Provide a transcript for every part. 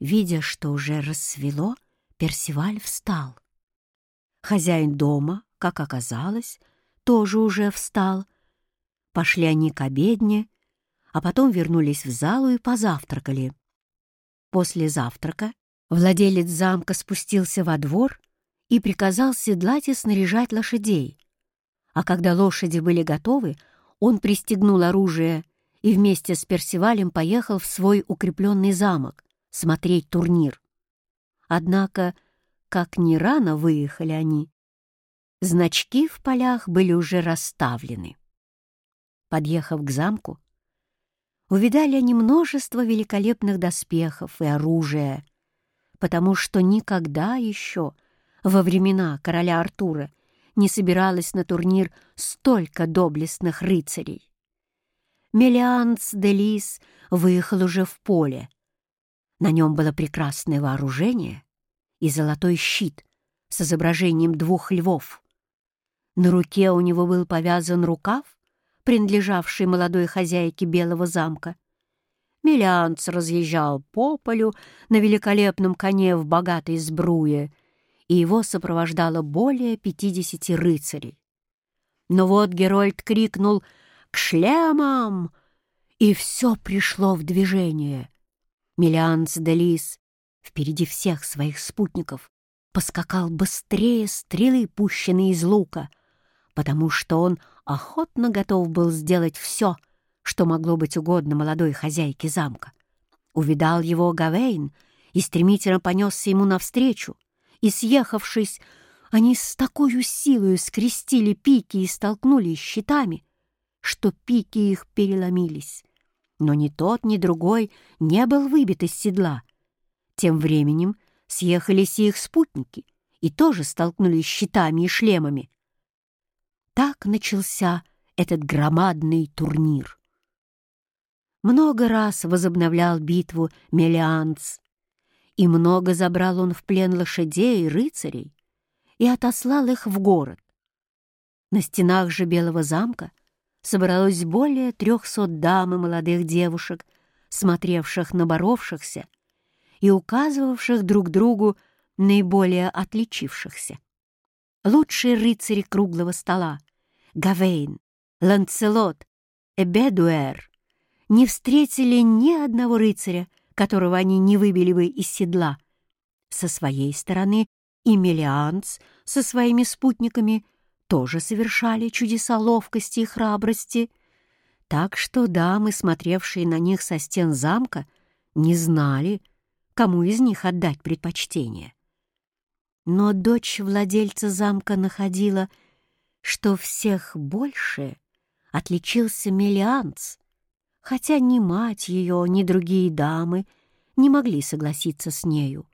Видя, что уже рассвело, Персиваль встал. Хозяин дома, как оказалось, тоже уже встал. Пошли они к обедне, а потом вернулись в залу и позавтракали. После завтрака владелец замка спустился во двор и приказал седлать и снаряжать лошадей. А когда лошади были готовы, он пристегнул оружие и вместе с Персивалем поехал в свой укрепленный замок смотреть турнир. Однако, как ни рано выехали они, значки в полях были уже расставлены. Подъехав к замку, увидали они множество великолепных доспехов и оружия, потому что никогда еще во времена короля Артура не собиралось на турнир столько доблестных рыцарей. Мелианс де Лис выехал уже в поле. На нем было прекрасное вооружение и золотой щит с изображением двух львов. На руке у него был повязан рукав, принадлежавший молодой хозяйке Белого замка. Мелианц разъезжал по полю на великолепном коне в богатой сбруе, и его сопровождало более пятидесяти рыцарей. Но вот Герольд крикнул «К шлемам!» и все пришло в движение. Мелианц де Лис впереди всех своих спутников поскакал быстрее стрелы, пущенные из лука, потому что он охотно готов был сделать все, что могло быть угодно молодой хозяйке замка. Увидал его Гавейн и стремительно понесся ему навстречу, и, съехавшись, они с такой силой скрестили пики и столкнулись щитами, что пики их переломились. Но ни тот, ни другой не был выбит из седла. Тем временем съехались и их спутники и тоже столкнулись щитами и шлемами. Так начался этот громадный турнир. Много раз возобновлял битву Мелианц, и много забрал он в плен лошадей и рыцарей и отослал их в город. На стенах же Белого замка собралось более трехсот дам и молодых девушек, смотревших на боровшихся и указывавших друг другу наиболее отличившихся. Лучшие рыцари круглого стола — Гавейн, Ланцелот, Эбедуэр не встретили ни одного рыцаря, которого они не выбили бы из седла. Со своей стороны и Мелианс со своими спутниками тоже совершали чудеса ловкости и храбрости, так что дамы, смотревшие на них со стен замка, не знали, кому из них отдать предпочтение. Но дочь владельца замка находила, что всех больше отличился Мелианс, хотя ни мать ее, ни другие дамы не могли согласиться с нею.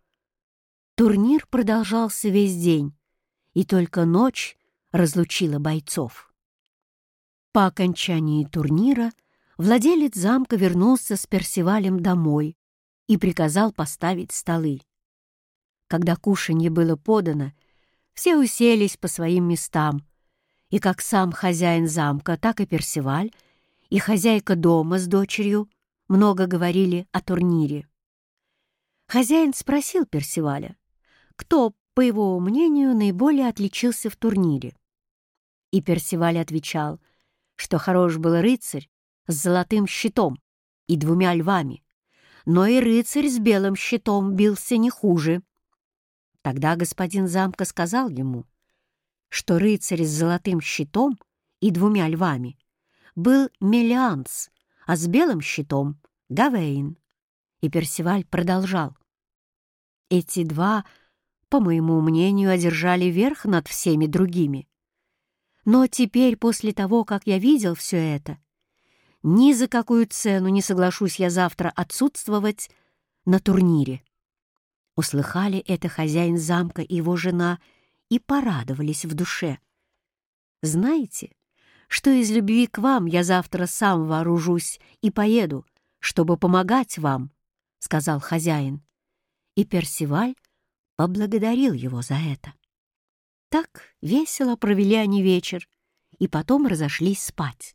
Турнир продолжался весь день, и только ночь разлучила бойцов. По окончании турнира владелец замка вернулся с Персивалем домой и приказал поставить столы. Когда кушанье было подано, все уселись по своим местам, и как сам хозяин замка, так и Персиваль и хозяйка дома с дочерью много говорили о турнире. Хозяин спросил Персиваля, кто, по его мнению, наиболее отличился в турнире. И Персиваль отвечал, что хорош был рыцарь с золотым щитом и двумя львами, но и рыцарь с белым щитом бился не хуже. Тогда господин замка сказал ему, что рыцарь с золотым щитом и двумя львами был Мелианс, а с белым щитом — Гавейн. И Персиваль продолжал. Эти два, по моему мнению, одержали верх над всеми другими. Но теперь, после того, как я видел все это, ни за какую цену не соглашусь я завтра отсутствовать на турнире. Услыхали это хозяин замка и его жена и порадовались в душе. Знаете, что из любви к вам я завтра сам вооружусь и поеду, чтобы помогать вам, — сказал хозяин. И Персиваль поблагодарил его за это. Так весело провели они вечер и потом разошлись спать.